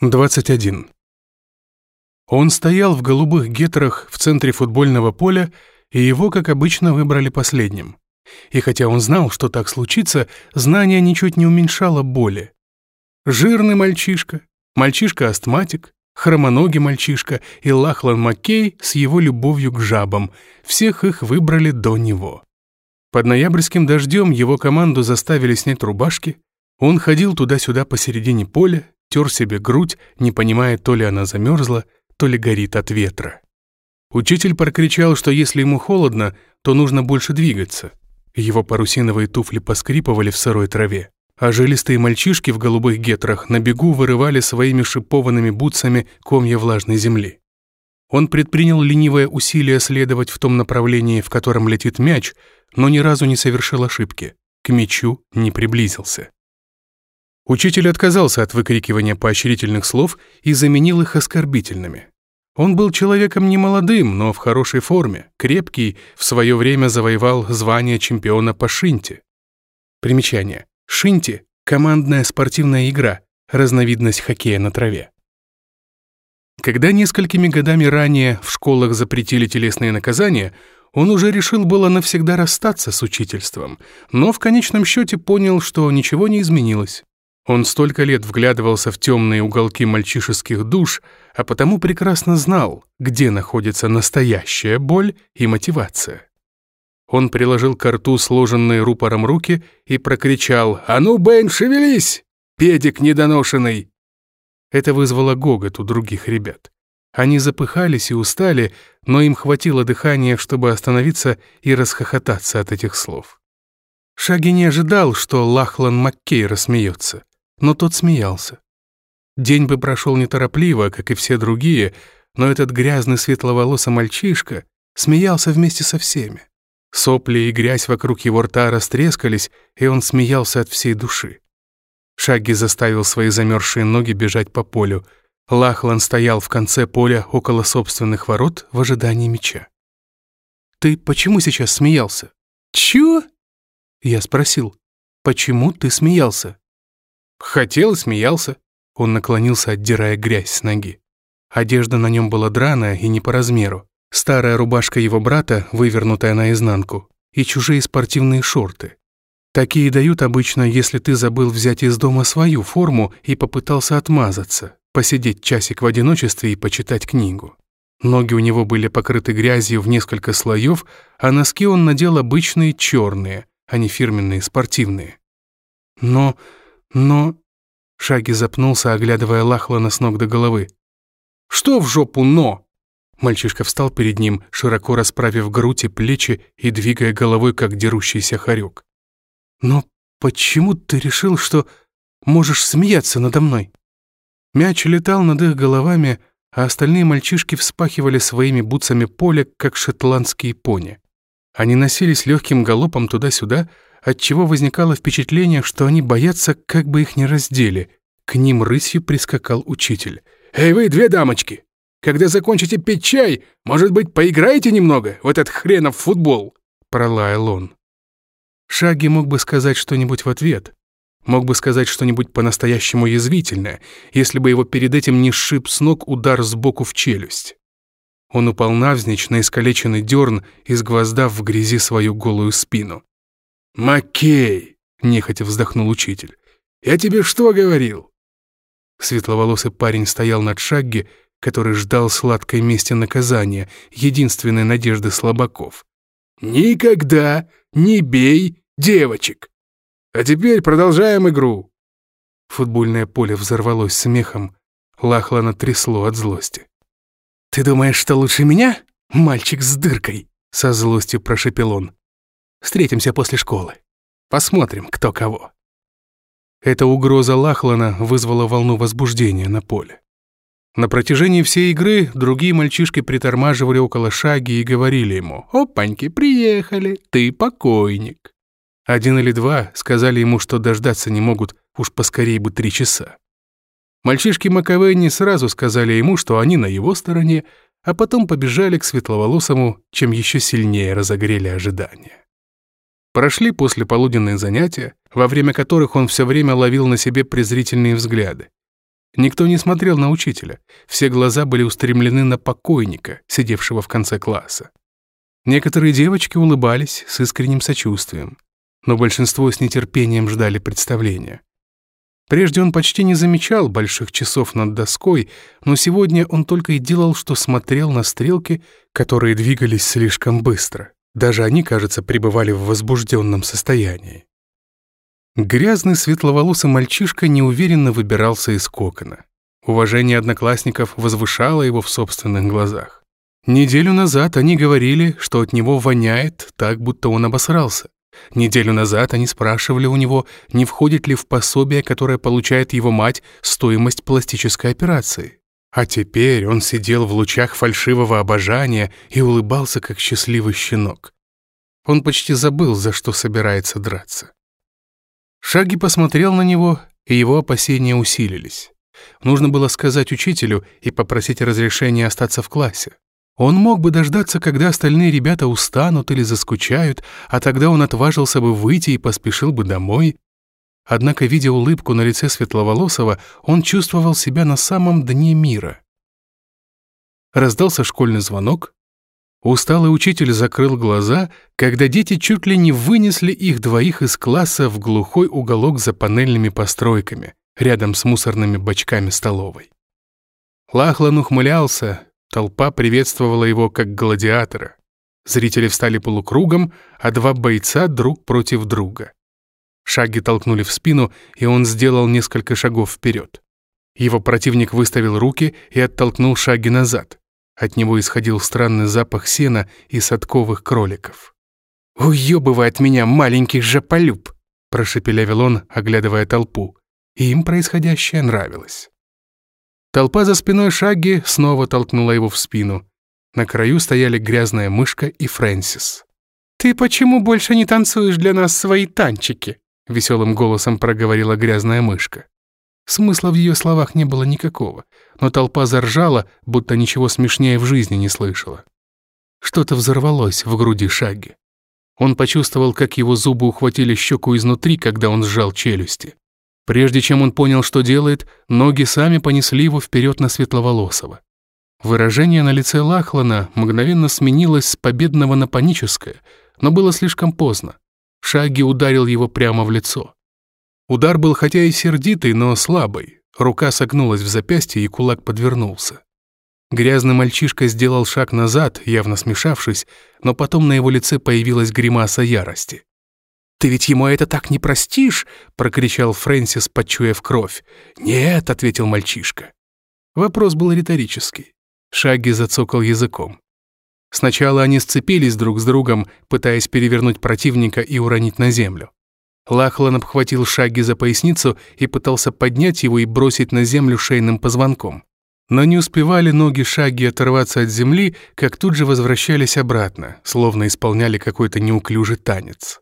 21. Он стоял в голубых гетрах в центре футбольного поля, и его, как обычно, выбрали последним. И хотя он знал, что так случится, знание ничуть не уменьшало боли. Жирный мальчишка, мальчишка-астматик, хромоногий мальчишка и Лахлан Маккей с его любовью к жабам. Всех их выбрали до него. Под ноябрьским дождем его команду заставили снять рубашки. Он ходил туда-сюда посередине поля, тер себе грудь, не понимая, то ли она замерзла, то ли горит от ветра. Учитель прокричал, что если ему холодно, то нужно больше двигаться. Его парусиновые туфли поскрипывали в сырой траве, а жилистые мальчишки в голубых гетрах на бегу вырывали своими шипованными бутсами комья влажной земли. Он предпринял ленивое усилие следовать в том направлении, в котором летит мяч, но ни разу не совершил ошибки. К мячу не приблизился. Учитель отказался от выкрикивания поощрительных слов и заменил их оскорбительными. Он был человеком немолодым, но в хорошей форме, крепкий, в свое время завоевал звание чемпиона по шинте. Примечание. Шинти – командная спортивная игра, разновидность хоккея на траве. Когда несколькими годами ранее в школах запретили телесные наказания, он уже решил было навсегда расстаться с учительством, но в конечном счете понял, что ничего не изменилось. Он столько лет вглядывался в темные уголки мальчишеских душ, а потому прекрасно знал, где находится настоящая боль и мотивация. Он приложил к рту сложенные рупором руки и прокричал «А ну, Бен, шевелись! Педик недоношенный!» Это вызвало гогот у других ребят. Они запыхались и устали, но им хватило дыхания, чтобы остановиться и расхохотаться от этих слов. Шаги не ожидал, что Лахлан Маккей рассмеется но тот смеялся. День бы прошел неторопливо, как и все другие, но этот грязный светловолосый мальчишка смеялся вместе со всеми. Сопли и грязь вокруг его рта растрескались, и он смеялся от всей души. Шаги заставил свои замерзшие ноги бежать по полю. Лахлан стоял в конце поля около собственных ворот в ожидании меча. «Ты почему сейчас смеялся?» «Чего?» Я спросил, «Почему ты смеялся?» Хотел, смеялся. Он наклонился, отдирая грязь с ноги. Одежда на нем была драная и не по размеру. Старая рубашка его брата, вывернутая наизнанку, и чужие спортивные шорты. Такие дают обычно, если ты забыл взять из дома свою форму и попытался отмазаться, посидеть часик в одиночестве и почитать книгу. Ноги у него были покрыты грязью в несколько слоев, а носки он надел обычные черные, а не фирменные спортивные. Но но...» Шаги запнулся, оглядывая Лахлана с ног до головы. «Что в жопу «но»?» Мальчишка встал перед ним, широко расправив грудь и плечи и двигая головой, как дерущийся хорек. «Но почему ты решил, что можешь смеяться надо мной?» Мяч летал над их головами, а остальные мальчишки вспахивали своими бутсами поле, как шотландские пони. Они носились легким галопом туда-сюда, отчего возникало впечатление, что они боятся, как бы их не раздели. К ним рысью прискакал учитель. «Эй вы, две дамочки! Когда закончите пить чай, может быть, поиграете немного в этот хренов футбол?» Пролаял он. Шаги мог бы сказать что-нибудь в ответ. Мог бы сказать что-нибудь по-настоящему язвительное, если бы его перед этим не сшиб с ног удар сбоку в челюсть. Он упал навзничь на искалеченный дерн, изгвоздав в грязи свою голую спину. «Маккей!» — нехотя вздохнул учитель. «Я тебе что говорил?» Светловолосый парень стоял над Шагги, который ждал сладкой мести наказания, единственной надежды слабаков. «Никогда не бей девочек! А теперь продолжаем игру!» Футбольное поле взорвалось смехом, Лахлана трясло от злости. «Ты думаешь, что лучше меня, мальчик с дыркой?» Со злостью прошепел он. Встретимся после школы. Посмотрим, кто кого». Эта угроза Лахлана вызвала волну возбуждения на поле. На протяжении всей игры другие мальчишки притормаживали около шаги и говорили ему «Опаньки, приехали, ты покойник». Один или два сказали ему, что дождаться не могут, уж поскорее бы три часа. Мальчишки Маковейни сразу сказали ему, что они на его стороне, а потом побежали к светловолосому, чем еще сильнее разогрели ожидания. Прошли после полуденные занятия, во время которых он все время ловил на себе презрительные взгляды. Никто не смотрел на учителя. Все глаза были устремлены на покойника, сидевшего в конце класса. Некоторые девочки улыбались с искренним сочувствием, но большинство с нетерпением ждали представления. Прежде он почти не замечал больших часов над доской, но сегодня он только и делал, что смотрел на стрелки, которые двигались слишком быстро. Даже они, кажется, пребывали в возбужденном состоянии. Грязный светловолосый мальчишка неуверенно выбирался из кокона. Уважение одноклассников возвышало его в собственных глазах. Неделю назад они говорили, что от него воняет так, будто он обосрался. Неделю назад они спрашивали у него, не входит ли в пособие, которое получает его мать, стоимость пластической операции. А теперь он сидел в лучах фальшивого обожания и улыбался, как счастливый щенок. Он почти забыл, за что собирается драться. Шаги посмотрел на него, и его опасения усилились. Нужно было сказать учителю и попросить разрешения остаться в классе. Он мог бы дождаться, когда остальные ребята устанут или заскучают, а тогда он отважился бы выйти и поспешил бы домой. Однако, видя улыбку на лице Светловолосого, он чувствовал себя на самом дне мира. Раздался школьный звонок, Усталый учитель закрыл глаза, когда дети чуть ли не вынесли их двоих из класса в глухой уголок за панельными постройками, рядом с мусорными бачками столовой. Лахлан ухмылялся, толпа приветствовала его как гладиатора. Зрители встали полукругом, а два бойца друг против друга. Шаги толкнули в спину, и он сделал несколько шагов вперед. Его противник выставил руки и оттолкнул шаги назад. От него исходил странный запах сена и садковых кроликов. «Уёбывай от меня, маленький жополюб!» — прошепелявил он, оглядывая толпу. И им происходящее нравилось. Толпа за спиной Шаги снова толкнула его в спину. На краю стояли грязная мышка и Фрэнсис. «Ты почему больше не танцуешь для нас свои танчики?» — веселым голосом проговорила грязная мышка. Смысла в ее словах не было никакого, но толпа заржала, будто ничего смешнее в жизни не слышала. Что-то взорвалось в груди Шаги. Он почувствовал, как его зубы ухватили щеку изнутри, когда он сжал челюсти. Прежде чем он понял, что делает, ноги сами понесли его вперед на Светловолосого. Выражение на лице Лахлана мгновенно сменилось с победного на паническое, но было слишком поздно. Шаги ударил его прямо в лицо. Удар был хотя и сердитый, но слабый. Рука согнулась в запястье, и кулак подвернулся. Грязный мальчишка сделал шаг назад, явно смешавшись, но потом на его лице появилась гримаса ярости. «Ты ведь ему это так не простишь?» — прокричал Фрэнсис, почуяв кровь. «Нет», — ответил мальчишка. Вопрос был риторический. Шаги зацокал языком. Сначала они сцепились друг с другом, пытаясь перевернуть противника и уронить на землю. Лахлан обхватил Шаги за поясницу и пытался поднять его и бросить на землю шейным позвонком. Но не успевали ноги Шаги оторваться от земли, как тут же возвращались обратно, словно исполняли какой-то неуклюжий танец.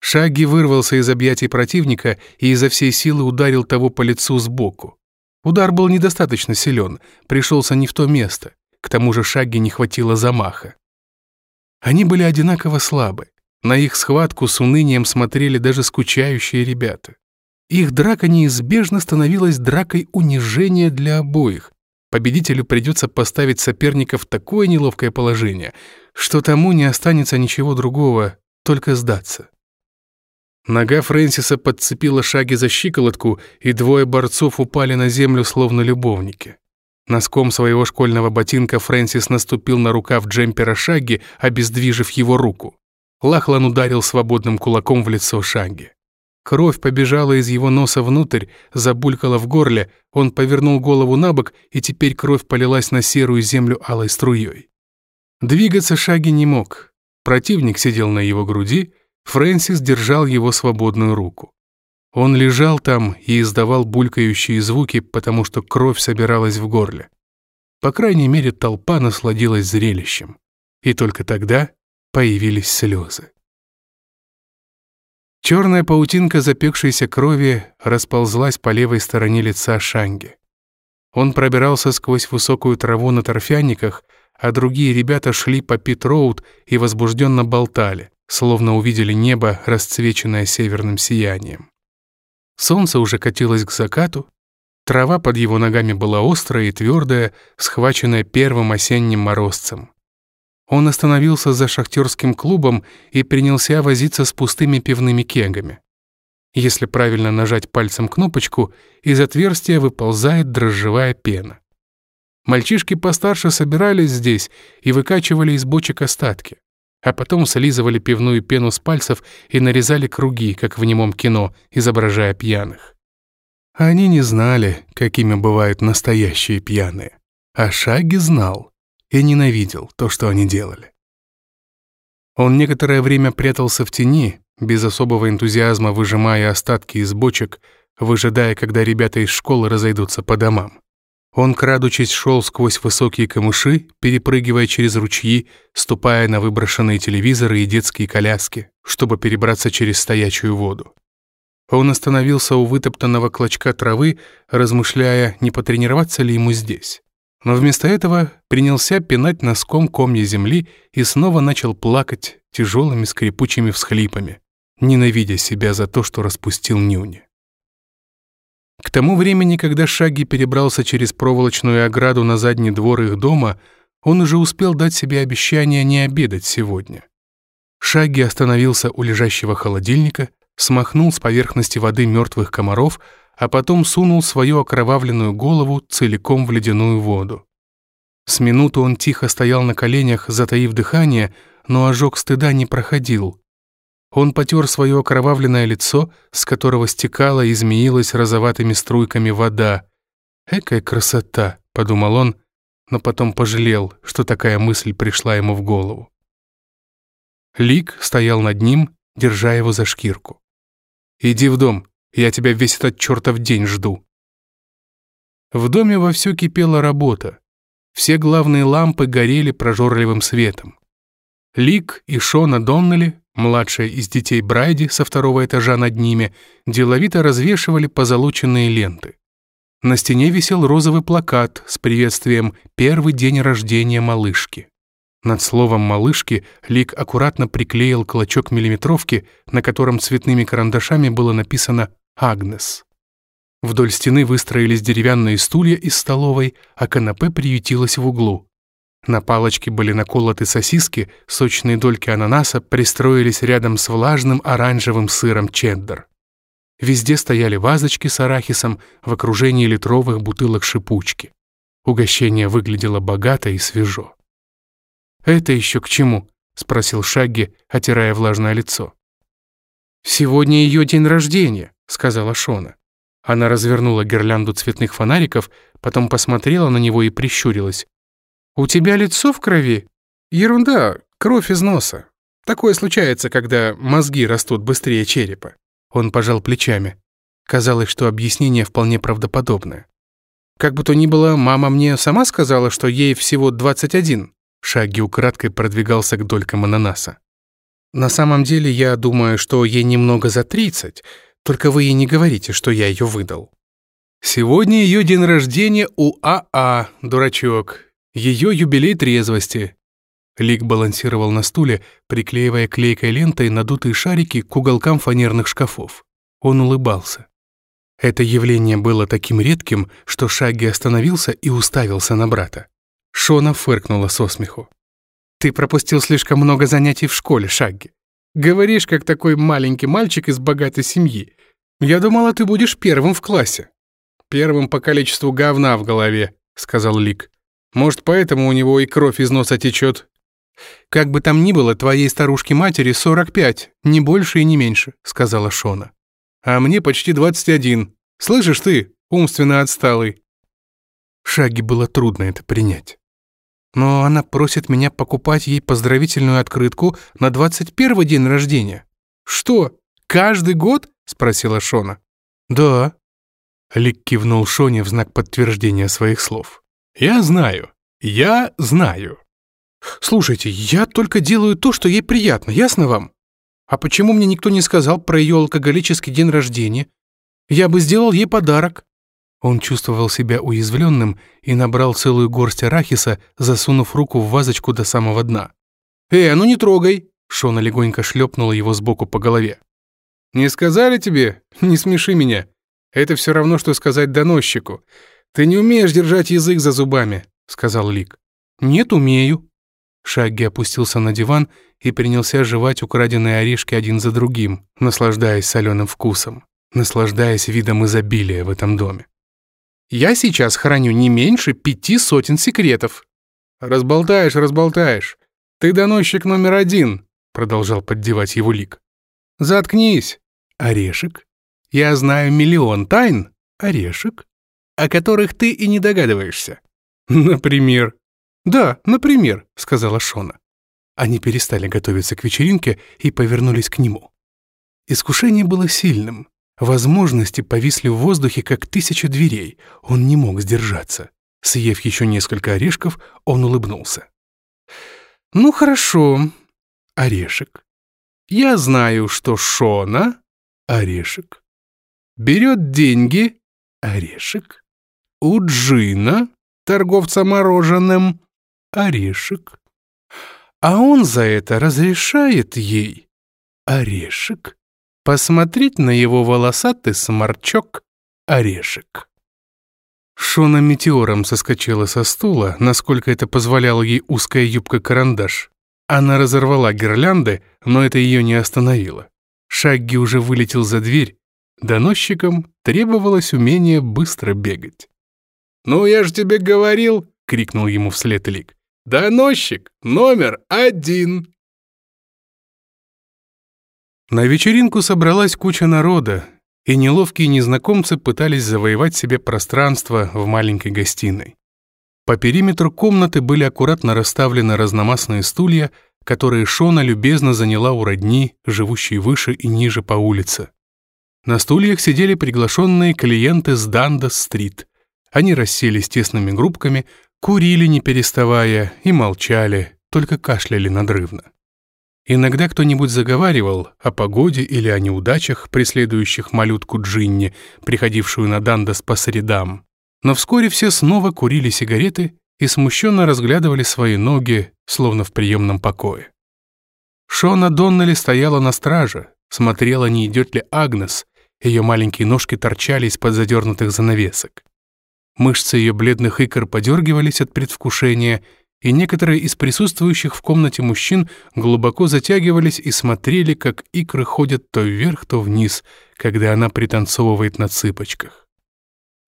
Шаги вырвался из объятий противника и изо всей силы ударил того по лицу сбоку. Удар был недостаточно силен, пришелся не в то место, к тому же Шаги не хватило замаха. Они были одинаково слабы. На их схватку с унынием смотрели даже скучающие ребята. Их драка неизбежно становилась дракой унижения для обоих. Победителю придется поставить соперника в такое неловкое положение, что тому не останется ничего другого, только сдаться. Нога Фрэнсиса подцепила шаги за щиколотку, и двое борцов упали на землю, словно любовники. Носком своего школьного ботинка Фрэнсис наступил на рукав джемпера Шаги, обездвижив его руку. Лахлан ударил свободным кулаком в лицо Шанги. Кровь побежала из его носа внутрь, забулькала в горле, он повернул голову на бок, и теперь кровь полилась на серую землю алой струей. Двигаться Шаги не мог. Противник сидел на его груди, Фрэнсис держал его свободную руку. Он лежал там и издавал булькающие звуки, потому что кровь собиралась в горле. По крайней мере, толпа насладилась зрелищем. И только тогда появились слезы. Черная паутинка запекшейся крови расползлась по левой стороне лица Шанги. Он пробирался сквозь высокую траву на торфяниках, а другие ребята шли по Пит-Роуд и возбужденно болтали, словно увидели небо, расцвеченное северным сиянием. Солнце уже катилось к закату, Трава под его ногами была острая и твердая, схваченная первым осенним морозцем. Он остановился за шахтерским клубом и принялся возиться с пустыми пивными кегами. Если правильно нажать пальцем кнопочку, из отверстия выползает дрожжевая пена. Мальчишки постарше собирались здесь и выкачивали из бочек остатки, а потом слизывали пивную пену с пальцев и нарезали круги, как в немом кино, изображая пьяных. Они не знали, какими бывают настоящие пьяные, а Шаги знал и ненавидел то, что они делали. Он некоторое время прятался в тени, без особого энтузиазма выжимая остатки из бочек, выжидая, когда ребята из школы разойдутся по домам. Он, крадучись, шел сквозь высокие камыши, перепрыгивая через ручьи, ступая на выброшенные телевизоры и детские коляски, чтобы перебраться через стоячую воду. Он остановился у вытоптанного клочка травы, размышляя, не потренироваться ли ему здесь. Но вместо этого принялся пинать носком комья земли и снова начал плакать тяжелыми скрипучими всхлипами, ненавидя себя за то, что распустил нюни. К тому времени, когда Шаги перебрался через проволочную ограду на задний двор их дома, он уже успел дать себе обещание не обедать сегодня. Шаги остановился у лежащего холодильника, смахнул с поверхности воды мертвых комаров, а потом сунул свою окровавленную голову целиком в ледяную воду. С минуту он тихо стоял на коленях, затаив дыхание, но ожог стыда не проходил. Он потер свое окровавленное лицо, с которого стекала и змеилась розоватыми струйками вода. «Экая красота!» — подумал он, но потом пожалел, что такая мысль пришла ему в голову. Лик стоял над ним, держа его за шкирку. «Иди в дом, я тебя весь этот чертов день жду». В доме вовсю кипела работа. Все главные лампы горели прожорливым светом. Лик и Шона Доннелли Младшая из детей Брайди со второго этажа над ними деловито развешивали позолоченные ленты. На стене висел розовый плакат с приветствием «Первый день рождения малышки». Над словом «малышки» Лик аккуратно приклеил клочок миллиметровки, на котором цветными карандашами было написано «Агнес». Вдоль стены выстроились деревянные стулья из столовой, а канапе приютилось в углу. На палочке были наколоты сосиски, сочные дольки ананаса пристроились рядом с влажным оранжевым сыром чеддер. Везде стояли вазочки с арахисом в окружении литровых бутылок шипучки. Угощение выглядело богато и свежо. «Это еще к чему?» — спросил Шагги, отирая влажное лицо. «Сегодня ее день рождения», — сказала Шона. Она развернула гирлянду цветных фонариков, потом посмотрела на него и прищурилась. «У тебя лицо в крови?» «Ерунда, кровь из носа. Такое случается, когда мозги растут быстрее черепа». Он пожал плечами. Казалось, что объяснение вполне правдоподобное. «Как бы то ни было, мама мне сама сказала, что ей всего 21». Шаги украдкой продвигался к долькам ананаса. «На самом деле, я думаю, что ей немного за 30, только вы ей не говорите, что я ее выдал». «Сегодня ее день рождения у АА, дурачок. Ее юбилей трезвости». Лик балансировал на стуле, приклеивая клейкой лентой надутые шарики к уголкам фанерных шкафов. Он улыбался. Это явление было таким редким, что Шаги остановился и уставился на брата. Шона фыркнула со смеху. «Ты пропустил слишком много занятий в школе, Шагги. Говоришь, как такой маленький мальчик из богатой семьи. Я думала, ты будешь первым в классе». «Первым по количеству говна в голове», — сказал Лик. Может, поэтому у него и кровь из носа течет. Как бы там ни было, твоей старушке-матери 45, не больше и не меньше, сказала Шона. А мне почти 21. Слышишь ты, умственно отсталый? Шаги было трудно это принять. Но она просит меня покупать ей поздравительную открытку на 21 день рождения. Что, каждый год? спросила Шона. Да. Лик кивнул Шоне в знак подтверждения своих слов. «Я знаю. Я знаю». «Слушайте, я только делаю то, что ей приятно, ясно вам? А почему мне никто не сказал про ее алкоголический день рождения? Я бы сделал ей подарок». Он чувствовал себя уязвленным и набрал целую горсть арахиса, засунув руку в вазочку до самого дна. «Эй, а ну не трогай!» Шона легонько шлепнула его сбоку по голове. «Не сказали тебе? Не смеши меня. Это все равно, что сказать доносчику. Ты не умеешь держать язык за зубами, сказал Лик. Нет, умею. Шагги опустился на диван и принялся жевать украденные орешки один за другим, наслаждаясь соленым вкусом, наслаждаясь видом изобилия в этом доме. «Я сейчас храню не меньше пяти сотен секретов». «Разболтаешь, разболтаешь. Ты доносчик номер один», — продолжал поддевать его лик. «Заткнись, орешек. Я знаю миллион тайн, орешек, о которых ты и не догадываешься. Например?» «Да, например», — сказала Шона. Они перестали готовиться к вечеринке и повернулись к нему. Искушение было сильным. Возможности повисли в воздухе, как тысяча дверей. Он не мог сдержаться. Съев еще несколько орешков, он улыбнулся. «Ну хорошо, орешек. Я знаю, что Шона, орешек, берет деньги, орешек, у Джина, торговца мороженым, орешек, а он за это разрешает ей, орешек, посмотреть на его волосатый сморчок, орешек. Шона метеором соскочила со стула, насколько это позволяла ей узкая юбка-карандаш. Она разорвала гирлянды, но это ее не остановило. Шагги уже вылетел за дверь. Доносчикам требовалось умение быстро бегать. «Ну, я же тебе говорил!» — крикнул ему вслед Лик. Доносчик номер один. На вечеринку собралась куча народа, и неловкие незнакомцы пытались завоевать себе пространство в маленькой гостиной. По периметру комнаты были аккуратно расставлены разномастные стулья, которые Шона любезно заняла у родни, живущей выше и ниже по улице. На стульях сидели приглашенные клиенты с Дандас-стрит. Они расселись тесными группками, Курили, не переставая, и молчали, только кашляли надрывно. Иногда кто-нибудь заговаривал о погоде или о неудачах, преследующих малютку Джинни, приходившую на Дандас по средам. Но вскоре все снова курили сигареты и смущенно разглядывали свои ноги, словно в приемном покое. Шона Доннелли стояла на страже, смотрела, не идет ли Агнес, ее маленькие ножки торчали из-под задернутых занавесок. Мышцы ее бледных икр подергивались от предвкушения, и некоторые из присутствующих в комнате мужчин глубоко затягивались и смотрели, как икры ходят то вверх, то вниз, когда она пританцовывает на цыпочках.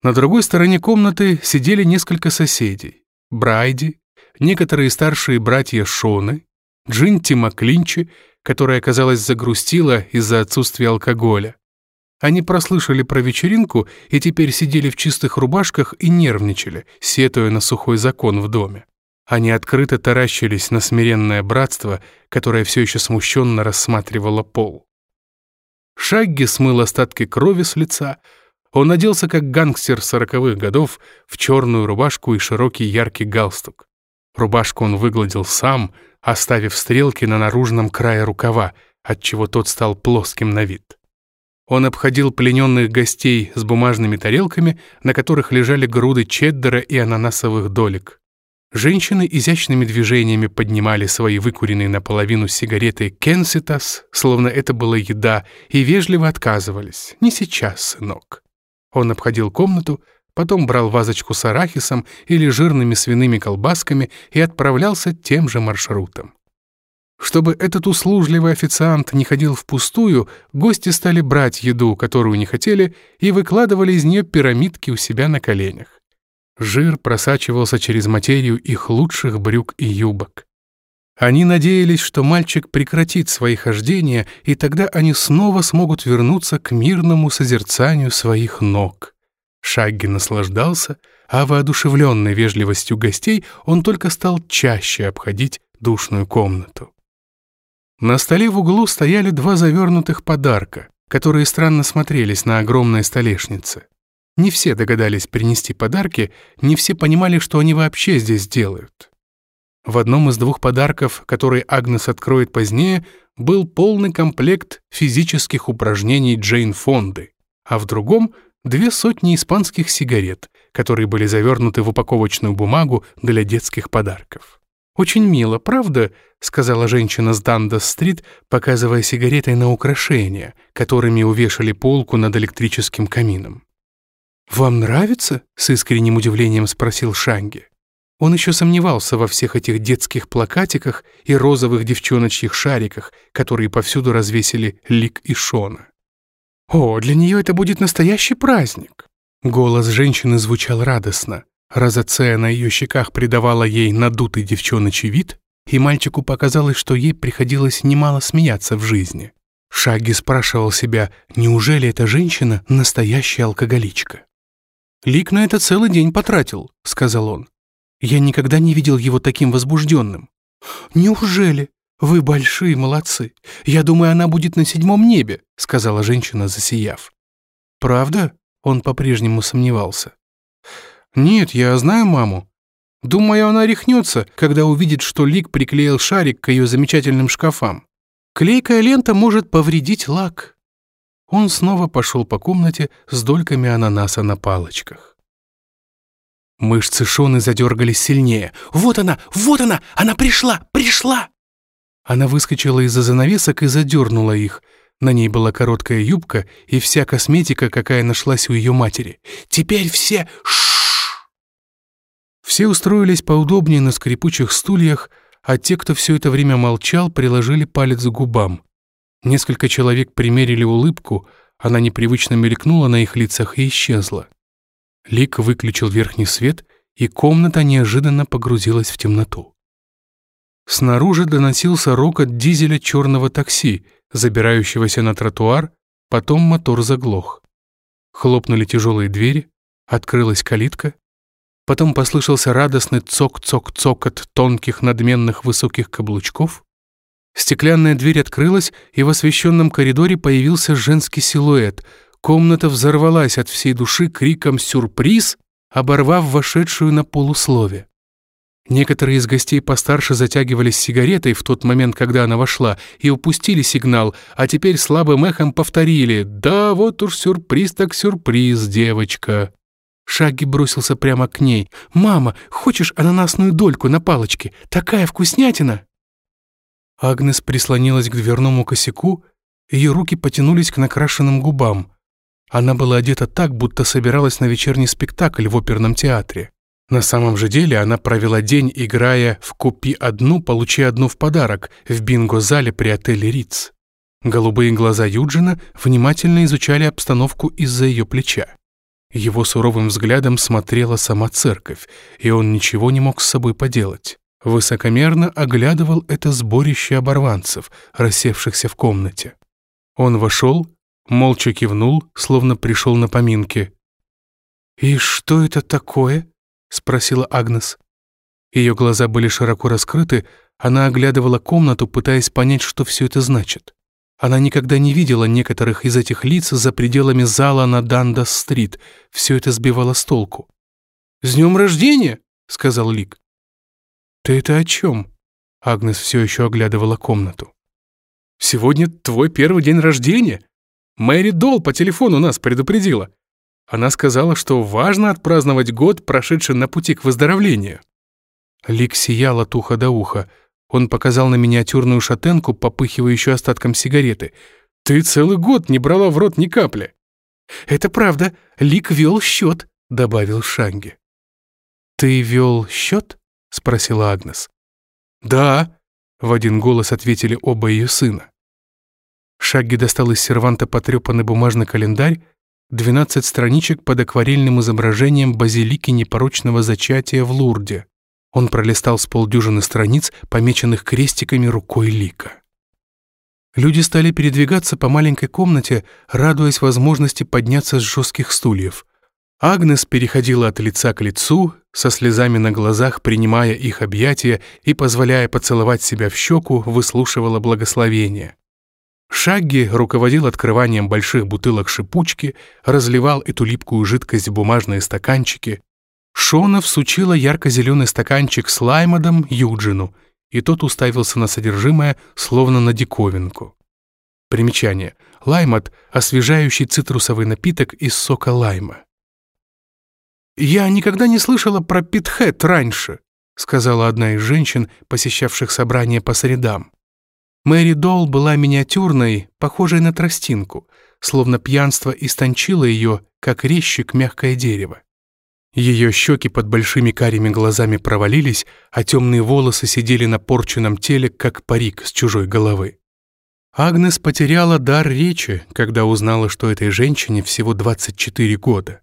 На другой стороне комнаты сидели несколько соседей. Брайди, некоторые старшие братья Шоны, Джинти Маклинчи, которая, казалось, загрустила из-за отсутствия алкоголя, они прослышали про вечеринку и теперь сидели в чистых рубашках и нервничали, сетуя на сухой закон в доме. Они открыто таращились на смиренное братство, которое все еще смущенно рассматривало пол. Шагги смыл остатки крови с лица. Он оделся как гангстер сороковых годов в черную рубашку и широкий яркий галстук. Рубашку он выгладил сам, оставив стрелки на наружном крае рукава, отчего тот стал плоским на вид. Он обходил плененных гостей с бумажными тарелками, на которых лежали груды чеддера и ананасовых долек. Женщины изящными движениями поднимали свои выкуренные наполовину сигареты «Кенситас», словно это была еда, и вежливо отказывались. «Не сейчас, сынок». Он обходил комнату, потом брал вазочку с арахисом или жирными свиными колбасками и отправлялся тем же маршрутом. Чтобы этот услужливый официант не ходил впустую, гости стали брать еду, которую не хотели, и выкладывали из нее пирамидки у себя на коленях. Жир просачивался через материю их лучших брюк и юбок. Они надеялись, что мальчик прекратит свои хождения, и тогда они снова смогут вернуться к мирному созерцанию своих ног. Шагги наслаждался, а воодушевленной вежливостью гостей он только стал чаще обходить душную комнату. На столе в углу стояли два завернутых подарка, которые странно смотрелись на огромной столешнице. Не все догадались принести подарки, не все понимали, что они вообще здесь делают. В одном из двух подарков, который Агнес откроет позднее, был полный комплект физических упражнений Джейн Фонды, а в другом — две сотни испанских сигарет, которые были завернуты в упаковочную бумагу для детских подарков. «Очень мило, правда?» — сказала женщина с Дандас-стрит, показывая сигаретой на украшения, которыми увешали полку над электрическим камином. «Вам нравится?» — с искренним удивлением спросил Шанги. Он еще сомневался во всех этих детских плакатиках и розовых девчоночьих шариках, которые повсюду развесили Лик и Шона. «О, для нее это будет настоящий праздник!» Голос женщины звучал радостно. Розоцея на ее щеках придавала ей надутый девчоночий вид, и мальчику показалось, что ей приходилось немало смеяться в жизни. Шаги спрашивал себя, неужели эта женщина настоящая алкоголичка? «Лик на это целый день потратил», — сказал он. «Я никогда не видел его таким возбужденным». «Неужели? Вы большие молодцы. Я думаю, она будет на седьмом небе», — сказала женщина, засияв. «Правда?» — он по-прежнему сомневался. «Нет, я знаю маму. Думаю, она рехнется, когда увидит, что Лик приклеил шарик к ее замечательным шкафам. Клейкая лента может повредить лак». Он снова пошел по комнате с дольками ананаса на палочках. Мышцы Шоны задергались сильнее. «Вот она! Вот она! Она пришла! Пришла!» Она выскочила из-за занавесок и задернула их. На ней была короткая юбка и вся косметика, какая нашлась у ее матери. «Теперь все... Шш!» Все устроились поудобнее на скрипучих стульях, а те, кто все это время молчал, приложили палец к губам. Несколько человек примерили улыбку, она непривычно мелькнула на их лицах и исчезла. Лик выключил верхний свет, и комната неожиданно погрузилась в темноту. Снаружи доносился рокот дизеля черного такси, забирающегося на тротуар, потом мотор заглох. Хлопнули тяжелые двери, открылась калитка, Потом послышался радостный цок-цок-цокот тонких надменных высоких каблучков. Стеклянная дверь открылась, и в освещенном коридоре появился женский силуэт. Комната взорвалась от всей души криком «Сюрприз!», оборвав вошедшую на полуслове. Некоторые из гостей постарше затягивались сигаретой в тот момент, когда она вошла, и упустили сигнал, а теперь слабым эхом повторили «Да, вот уж сюрприз так сюрприз, девочка». Шаги бросился прямо к ней. «Мама, хочешь ананасную дольку на палочке? Такая вкуснятина!» Агнес прислонилась к дверному косяку, ее руки потянулись к накрашенным губам. Она была одета так, будто собиралась на вечерний спектакль в оперном театре. На самом же деле она провела день, играя в «Купи одну, получи одну в подарок» в бинго-зале при отеле «Риц». Голубые глаза Юджина внимательно изучали обстановку из-за ее плеча. Его суровым взглядом смотрела сама церковь, и он ничего не мог с собой поделать. Высокомерно оглядывал это сборище оборванцев, рассевшихся в комнате. Он вошел, молча кивнул, словно пришел на поминки. «И что это такое?» — спросила Агнес. Ее глаза были широко раскрыты, она оглядывала комнату, пытаясь понять, что все это значит. Она никогда не видела некоторых из этих лиц за пределами зала на Дандас-стрит. Все это сбивало с толку. «С днем рождения!» — сказал Лик. «Ты это о чем?» Агнес все еще оглядывала комнату. «Сегодня твой первый день рождения. Мэри Дол по телефону нас предупредила. Она сказала, что важно отпраздновать год, прошедший на пути к выздоровлению». Лик сиял от уха до уха. Он показал на миниатюрную шатенку, попыхивающую остатком сигареты. «Ты целый год не брала в рот ни капли». «Это правда. Лик вел счет», — добавил Шанги. «Ты вел счет?» — спросила Агнес. «Да», — в один голос ответили оба ее сына. Шагги достал из серванта потрепанный бумажный календарь, 12 страничек под акварельным изображением базилики непорочного зачатия в Лурде. Он пролистал с полдюжины страниц, помеченных крестиками рукой Лика. Люди стали передвигаться по маленькой комнате, радуясь возможности подняться с жестких стульев. Агнес переходила от лица к лицу, со слезами на глазах принимая их объятия и, позволяя поцеловать себя в щеку, выслушивала благословение. Шагги руководил открыванием больших бутылок шипучки, разливал эту липкую жидкость в бумажные стаканчики, Шона всучила ярко-зеленый стаканчик с лаймодом Юджину, и тот уставился на содержимое, словно на диковинку. Примечание. Лаймот — освежающий цитрусовый напиток из сока лайма. «Я никогда не слышала про питхэт раньше», — сказала одна из женщин, посещавших собрание по средам. Мэри Долл была миниатюрной, похожей на тростинку. словно пьянство истончило ее, как резчик мягкое дерево. Ее щеки под большими карими глазами провалились, а темные волосы сидели на порченном теле, как парик с чужой головы. Агнес потеряла дар речи, когда узнала, что этой женщине всего 24 года.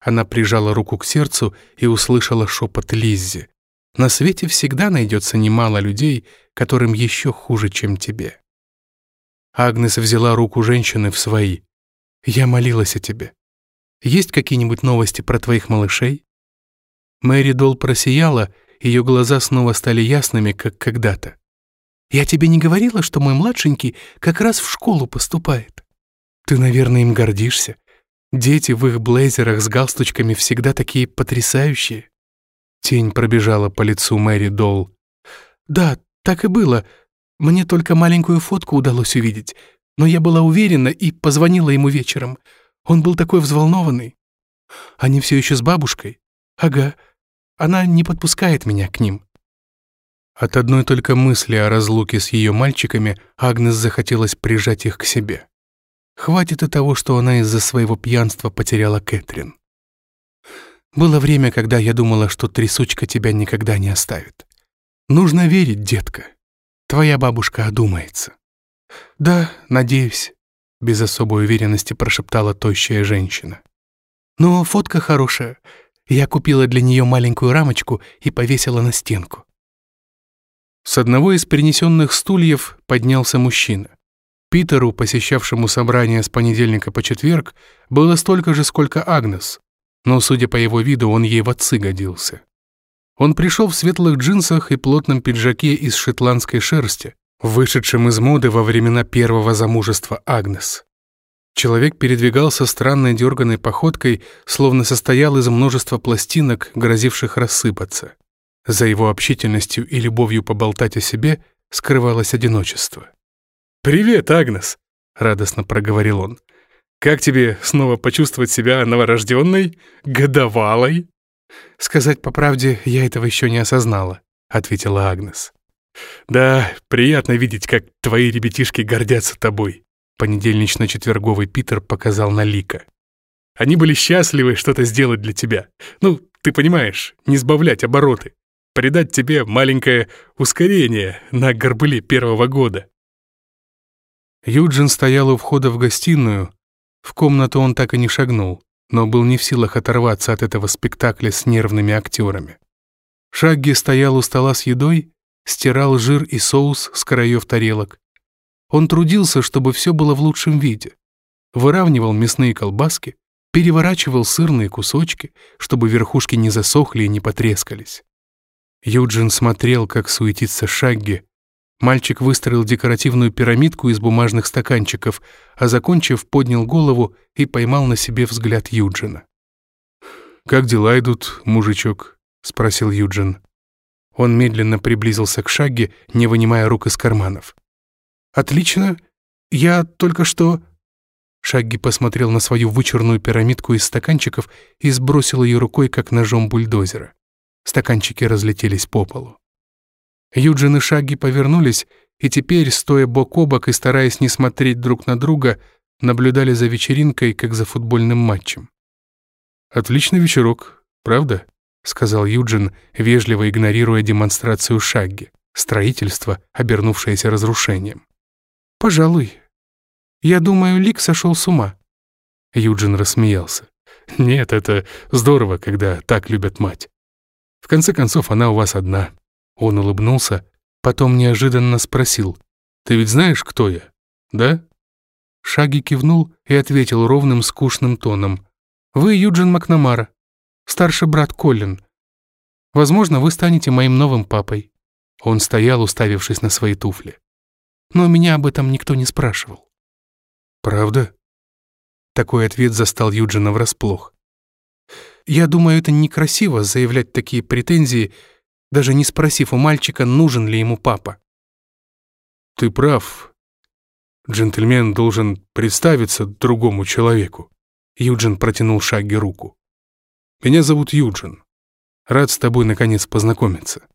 Она прижала руку к сердцу и услышала шепот Лиззи. «На свете всегда найдется немало людей, которым еще хуже, чем тебе». Агнес взяла руку женщины в свои. «Я молилась о тебе. Есть какие-нибудь новости про твоих малышей?» Мэри Дол просияла, ее глаза снова стали ясными, как когда-то. «Я тебе не говорила, что мой младшенький как раз в школу поступает?» «Ты, наверное, им гордишься. Дети в их блейзерах с галстучками всегда такие потрясающие». Тень пробежала по лицу Мэри Дол. «Да, так и было. Мне только маленькую фотку удалось увидеть, но я была уверена и позвонила ему вечером. Он был такой взволнованный. Они все еще с бабушкой? Ага. Она не подпускает меня к ним. От одной только мысли о разлуке с ее мальчиками Агнес захотелось прижать их к себе. Хватит и того, что она из-за своего пьянства потеряла Кэтрин. Было время, когда я думала, что трясучка тебя никогда не оставит. Нужно верить, детка. Твоя бабушка одумается. Да, надеюсь без особой уверенности прошептала тощая женщина. «Но фотка хорошая. Я купила для нее маленькую рамочку и повесила на стенку». С одного из принесенных стульев поднялся мужчина. Питеру, посещавшему собрание с понедельника по четверг, было столько же, сколько Агнес, но, судя по его виду, он ей в отцы годился. Он пришел в светлых джинсах и плотном пиджаке из шотландской шерсти, вышедшим из моды во времена первого замужества Агнес. Человек передвигался странной дерганной походкой, словно состоял из множества пластинок, грозивших рассыпаться. За его общительностью и любовью поболтать о себе скрывалось одиночество. «Привет, Агнес!» — радостно проговорил он. «Как тебе снова почувствовать себя новорожденной, годовалой?» «Сказать по правде, я этого еще не осознала», — ответила Агнес. «Да, приятно видеть, как твои ребятишки гордятся тобой», понедельнично-четверговый Питер показал на Лика. «Они были счастливы что-то сделать для тебя. Ну, ты понимаешь, не сбавлять обороты. Придать тебе маленькое ускорение на горбыле первого года». Юджин стоял у входа в гостиную. В комнату он так и не шагнул, но был не в силах оторваться от этого спектакля с нервными актерами. Шагги стоял у стола с едой стирал жир и соус с краев тарелок. Он трудился, чтобы все было в лучшем виде. Выравнивал мясные колбаски, переворачивал сырные кусочки, чтобы верхушки не засохли и не потрескались. Юджин смотрел, как суетится Шагги. Мальчик выстроил декоративную пирамидку из бумажных стаканчиков, а, закончив, поднял голову и поймал на себе взгляд Юджина. «Как дела идут, мужичок?» — спросил Юджин. Он медленно приблизился к Шагге, не вынимая рук из карманов. «Отлично. Я только что...» Шагги посмотрел на свою вычурную пирамидку из стаканчиков и сбросил ее рукой, как ножом бульдозера. Стаканчики разлетелись по полу. Юджин и Шагги повернулись, и теперь, стоя бок о бок и стараясь не смотреть друг на друга, наблюдали за вечеринкой, как за футбольным матчем. «Отличный вечерок, правда?» — сказал Юджин, вежливо игнорируя демонстрацию Шагги, строительство, обернувшееся разрушением. «Пожалуй. Я думаю, Лик сошел с ума». Юджин рассмеялся. «Нет, это здорово, когда так любят мать. В конце концов, она у вас одна». Он улыбнулся, потом неожиданно спросил. «Ты ведь знаешь, кто я, да?» Шаги кивнул и ответил ровным, скучным тоном. «Вы Юджин Макнамара старший брат Колин. Возможно, вы станете моим новым папой». Он стоял, уставившись на свои туфли. Но меня об этом никто не спрашивал. «Правда?» Такой ответ застал Юджина врасплох. «Я думаю, это некрасиво заявлять такие претензии, даже не спросив у мальчика, нужен ли ему папа». «Ты прав. Джентльмен должен представиться другому человеку». Юджин протянул Шаги руку. Меня зовут Юджин. Рад с тобой наконец познакомиться».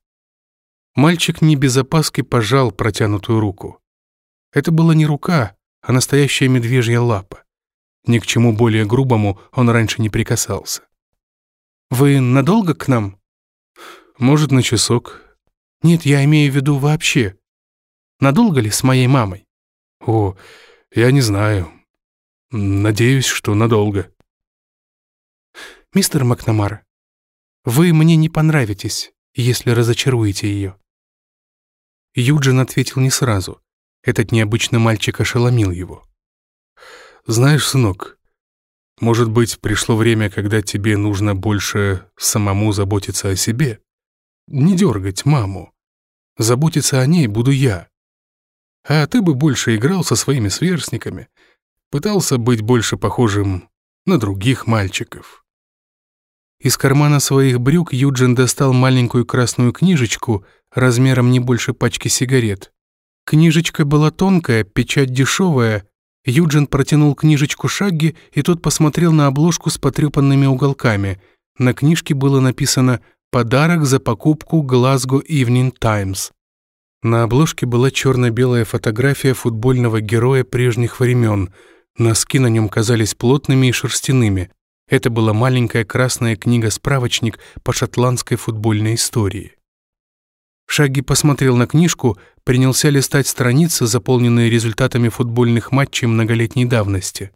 Мальчик не без опаски пожал протянутую руку. Это была не рука, а настоящая медвежья лапа. Ни к чему более грубому он раньше не прикасался. «Вы надолго к нам?» «Может, на часок». «Нет, я имею в виду вообще. Надолго ли с моей мамой?» «О, я не знаю. Надеюсь, что надолго». «Мистер Макнамара, вы мне не понравитесь, если разочаруете ее». Юджин ответил не сразу. Этот необычный мальчик ошеломил его. «Знаешь, сынок, может быть, пришло время, когда тебе нужно больше самому заботиться о себе? Не дергать маму. Заботиться о ней буду я. А ты бы больше играл со своими сверстниками, пытался быть больше похожим на других мальчиков». Из кармана своих брюк Юджин достал маленькую красную книжечку размером не больше пачки сигарет. Книжечка была тонкая, печать дешевая, Юджин протянул книжечку Шагги, и тот посмотрел на обложку с потрепанными уголками. На книжке было написано «Подарок за покупку Глазго Evening Times». На обложке была черно-белая фотография футбольного героя прежних времен. Носки на нем казались плотными и шерстяными. Это была маленькая красная книга-справочник по шотландской футбольной истории. Шаги посмотрел на книжку, принялся листать страницы, заполненные результатами футбольных матчей многолетней давности.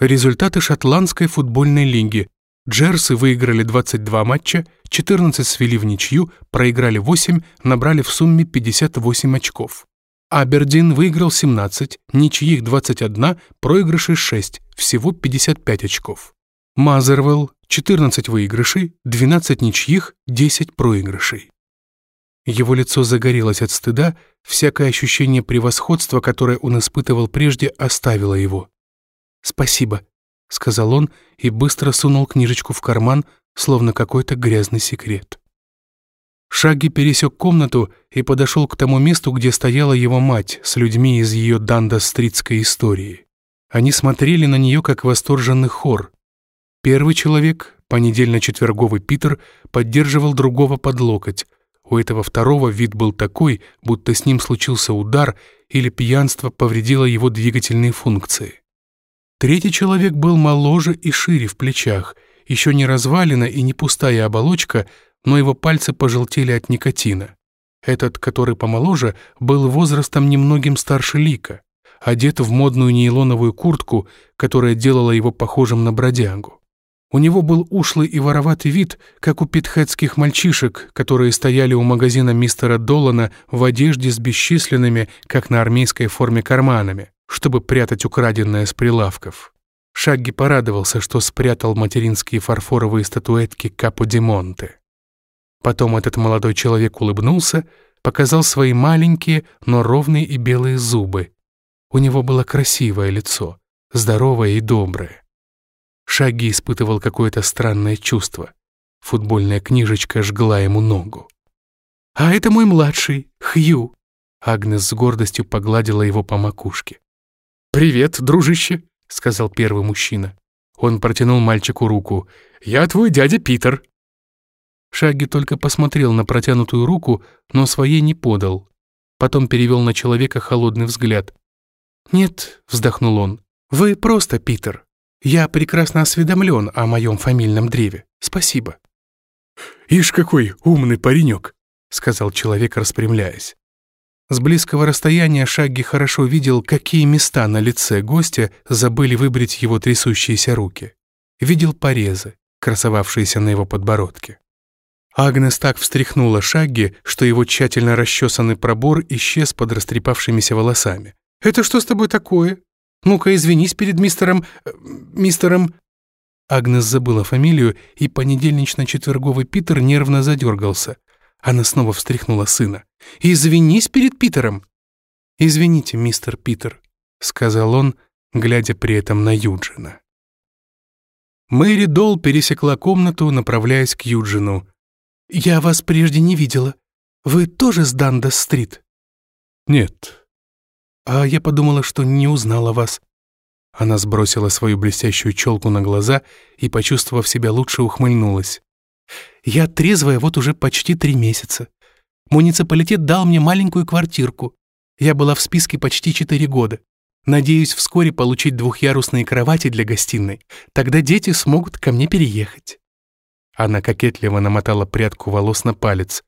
Результаты шотландской футбольной лиги. Джерсы выиграли 22 матча, 14 свели в ничью, проиграли 8, набрали в сумме 58 очков. Абердин выиграл 17, ничьих 21, проигрышей 6, всего 55 очков. Мазервелл 14 выигрышей, 12 ничьих, 10 проигрышей. Его лицо загорелось от стыда, всякое ощущение превосходства, которое он испытывал прежде, оставило его. «Спасибо», — сказал он и быстро сунул книжечку в карман, словно какой-то грязный секрет. Шаги пересек комнату и подошел к тому месту, где стояла его мать с людьми из ее дандастритской истории. Они смотрели на нее, как восторженный хор. Первый человек, понедельно-четверговый Питер, поддерживал другого под локоть, у этого второго вид был такой, будто с ним случился удар или пьянство повредило его двигательные функции. Третий человек был моложе и шире в плечах, еще не развалина и не пустая оболочка, но его пальцы пожелтели от никотина. Этот, который помоложе, был возрастом немногим старше Лика, одет в модную нейлоновую куртку, которая делала его похожим на бродягу. У него был ушлый и вороватый вид, как у питхетских мальчишек, которые стояли у магазина мистера Долана в одежде с бесчисленными, как на армейской форме, карманами, чтобы прятать украденное с прилавков. Шагги порадовался, что спрятал материнские фарфоровые статуэтки Капо ди Монте. Потом этот молодой человек улыбнулся, показал свои маленькие, но ровные и белые зубы. У него было красивое лицо, здоровое и доброе. Шаги испытывал какое-то странное чувство. Футбольная книжечка жгла ему ногу. «А это мой младший, Хью!» Агнес с гордостью погладила его по макушке. «Привет, дружище!» — сказал первый мужчина. Он протянул мальчику руку. «Я твой дядя Питер!» Шаги только посмотрел на протянутую руку, но своей не подал. Потом перевел на человека холодный взгляд. «Нет», — вздохнул он, — «вы просто Питер. Я прекрасно осведомлен о моем фамильном древе. Спасибо». «Ишь, какой умный паренек», — сказал человек, распрямляясь. С близкого расстояния Шагги хорошо видел, какие места на лице гостя забыли выбрить его трясущиеся руки. Видел порезы, красовавшиеся на его подбородке. Агнес так встряхнула Шагги, что его тщательно расчесанный пробор исчез под растрепавшимися волосами. «Это что с тобой такое?» Ну-ка, извинись перед мистером... Э, мистером...» Агнес забыла фамилию, и понедельнично-четверговый Питер нервно задергался. Она снова встряхнула сына. «Извинись перед Питером!» «Извините, мистер Питер», — сказал он, глядя при этом на Юджина. Мэри Долл пересекла комнату, направляясь к Юджину. «Я вас прежде не видела. Вы тоже с Дандас-стрит?» «Нет, «А я подумала, что не узнала вас». Она сбросила свою блестящую челку на глаза и, почувствовав себя лучше, ухмыльнулась. «Я трезвая вот уже почти три месяца. Муниципалитет дал мне маленькую квартирку. Я была в списке почти четыре года. Надеюсь вскоре получить двухъярусные кровати для гостиной. Тогда дети смогут ко мне переехать». Она кокетливо намотала прядку волос на палец.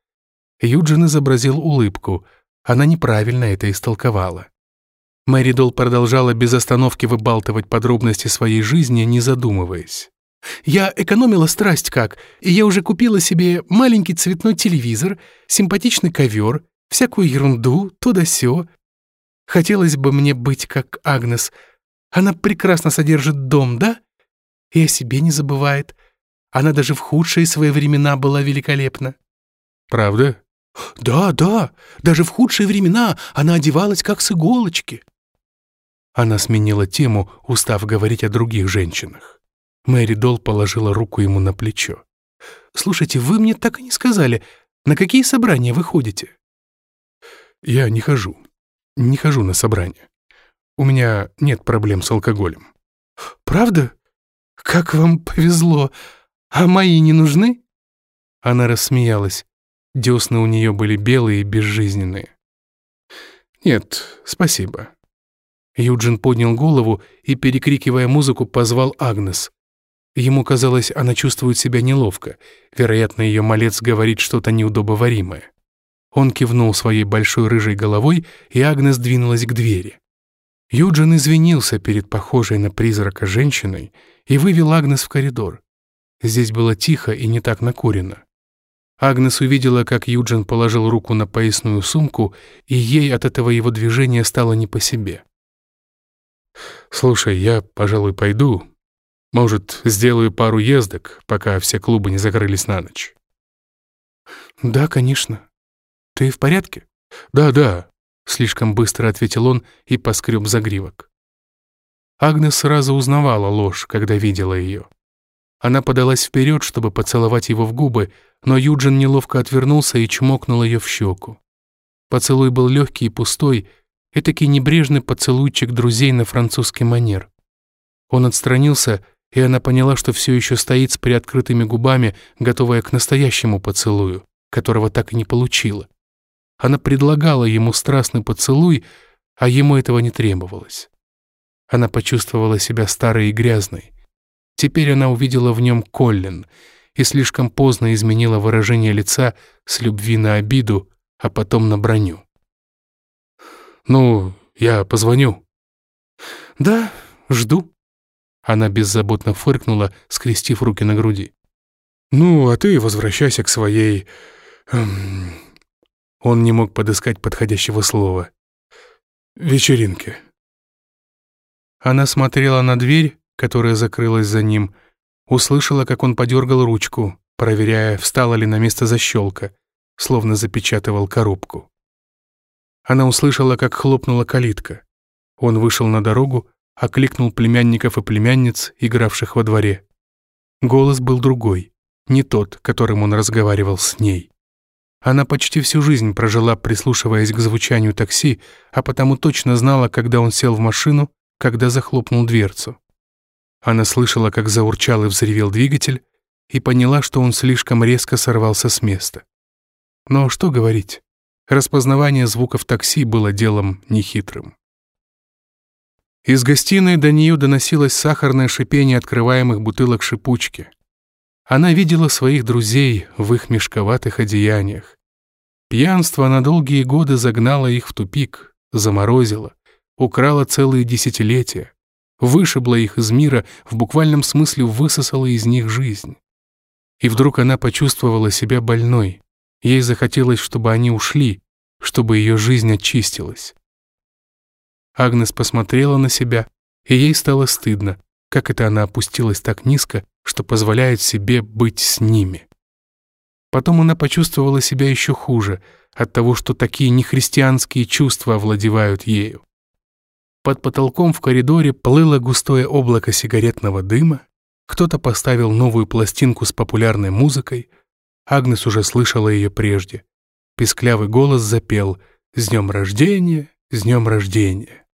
Юджин изобразил улыбку. Она неправильно это истолковала. Мэри Дол продолжала без остановки выбалтывать подробности своей жизни, не задумываясь. «Я экономила страсть как, и я уже купила себе маленький цветной телевизор, симпатичный ковер, всякую ерунду, то да сё. Хотелось бы мне быть как Агнес. Она прекрасно содержит дом, да? И о себе не забывает. Она даже в худшие свои времена была великолепна». «Правда?» «Да, да, даже в худшие времена она одевалась как с иголочки». Она сменила тему, устав говорить о других женщинах. Мэри Дол положила руку ему на плечо. «Слушайте, вы мне так и не сказали, на какие собрания вы ходите?» «Я не хожу. Не хожу на собрания. У меня нет проблем с алкоголем». «Правда? Как вам повезло. А мои не нужны?» Она рассмеялась. Десны у нее были белые и безжизненные. «Нет, спасибо. Юджин поднял голову и, перекрикивая музыку, позвал Агнес. Ему казалось, она чувствует себя неловко. Вероятно, ее малец говорит что-то неудобоваримое. Он кивнул своей большой рыжей головой, и Агнес двинулась к двери. Юджин извинился перед похожей на призрака женщиной и вывел Агнес в коридор. Здесь было тихо и не так накурено. Агнес увидела, как Юджин положил руку на поясную сумку, и ей от этого его движения стало не по себе. «Слушай, я, пожалуй, пойду. Может, сделаю пару ездок, пока все клубы не закрылись на ночь». «Да, конечно. Ты в порядке?» «Да, да», — слишком быстро ответил он и поскреб загривок. Агнес сразу узнавала ложь, когда видела ее. Она подалась вперед, чтобы поцеловать его в губы, но Юджин неловко отвернулся и чмокнул ее в щеку. Поцелуй был легкий и пустой, Этакий небрежный поцелуйчик друзей на французский манер. Он отстранился, и она поняла, что все еще стоит с приоткрытыми губами, готовая к настоящему поцелую, которого так и не получила. Она предлагала ему страстный поцелуй, а ему этого не требовалось. Она почувствовала себя старой и грязной. Теперь она увидела в нем Коллин и слишком поздно изменила выражение лица с любви на обиду, а потом на броню. «Ну, я позвоню». «Да, жду». Она беззаботно фыркнула, скрестив руки на груди. «Ну, а ты возвращайся к своей...» эм... Он не мог подыскать подходящего слова. «Вечеринке». Она смотрела на дверь, которая закрылась за ним, услышала, как он подергал ручку, проверяя, встала ли на место защелка, словно запечатывал коробку. Она услышала, как хлопнула калитка. Он вышел на дорогу, окликнул племянников и племянниц, игравших во дворе. Голос был другой, не тот, которым он разговаривал с ней. Она почти всю жизнь прожила, прислушиваясь к звучанию такси, а потому точно знала, когда он сел в машину, когда захлопнул дверцу. Она слышала, как заурчал и взревел двигатель, и поняла, что он слишком резко сорвался с места. Но что говорить? Распознавание звуков такси было делом нехитрым. Из гостиной до нее доносилось сахарное шипение открываемых бутылок шипучки. Она видела своих друзей в их мешковатых одеяниях. Пьянство на долгие годы загнало их в тупик, заморозило, украло целые десятилетия, вышибло их из мира, в буквальном смысле высосало из них жизнь. И вдруг она почувствовала себя больной, Ей захотелось, чтобы они ушли, чтобы ее жизнь очистилась. Агнес посмотрела на себя, и ей стало стыдно, как это она опустилась так низко, что позволяет себе быть с ними. Потом она почувствовала себя еще хуже от того, что такие нехристианские чувства овладевают ею. Под потолком в коридоре плыло густое облако сигаретного дыма, кто-то поставил новую пластинку с популярной музыкой — Агнес уже слышала ее прежде. Песклявый голос запел «С днем рождения, с днем рождения».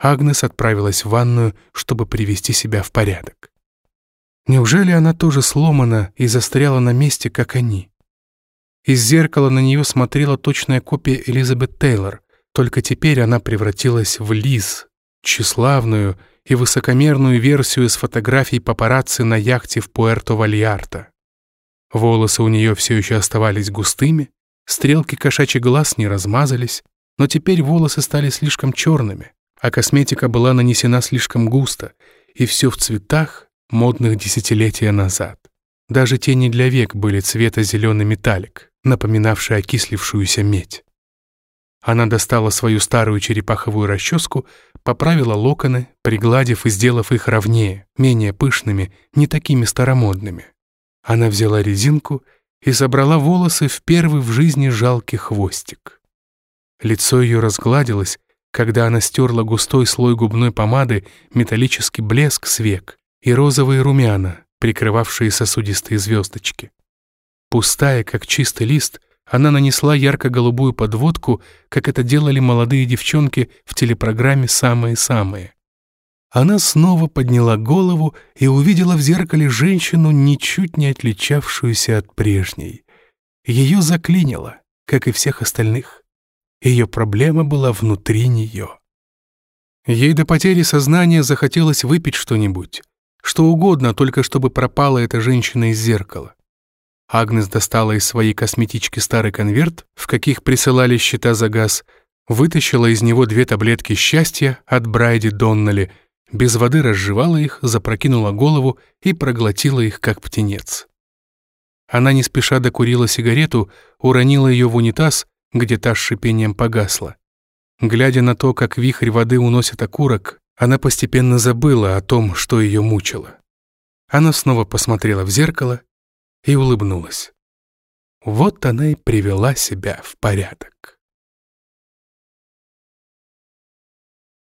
Агнес отправилась в ванную, чтобы привести себя в порядок. Неужели она тоже сломана и застряла на месте, как они? Из зеркала на нее смотрела точная копия Элизабет Тейлор, Только теперь она превратилась в Лиз, тщеславную и высокомерную версию с фотографий папарацци на яхте в Пуэрто-Вальярта. Волосы у нее все еще оставались густыми, стрелки кошачьих глаз не размазались, но теперь волосы стали слишком черными, а косметика была нанесена слишком густо, и все в цветах, модных десятилетия назад. Даже тени для век были цвета зеленый металлик, напоминавший окислившуюся медь. Она достала свою старую черепаховую расческу, поправила локоны, пригладив и сделав их ровнее, менее пышными, не такими старомодными. Она взяла резинку и забрала волосы в первый в жизни жалкий хвостик. Лицо ее разгладилось, когда она стерла густой слой губной помады, металлический блеск с век и розовые румяна, прикрывавшие сосудистые звездочки. Пустая, как чистый лист, она нанесла ярко-голубую подводку, как это делали молодые девчонки в телепрограмме «Самые-самые». Она снова подняла голову и увидела в зеркале женщину, ничуть не отличавшуюся от прежней. Ее заклинило, как и всех остальных. Ее проблема была внутри нее. Ей до потери сознания захотелось выпить что-нибудь, что угодно, только чтобы пропала эта женщина из зеркала. Агнес достала из своей косметички старый конверт, в каких присылали счета за газ, вытащила из него две таблетки счастья от Брайди Доннелли, без воды разжевала их, запрокинула голову и проглотила их, как птенец. Она не спеша докурила сигарету, уронила ее в унитаз, где та с шипением погасла. Глядя на то, как вихрь воды уносит окурок, она постепенно забыла о том, что ее мучило. Она снова посмотрела в зеркало и улыбнулась. Вот она и привела себя в порядок.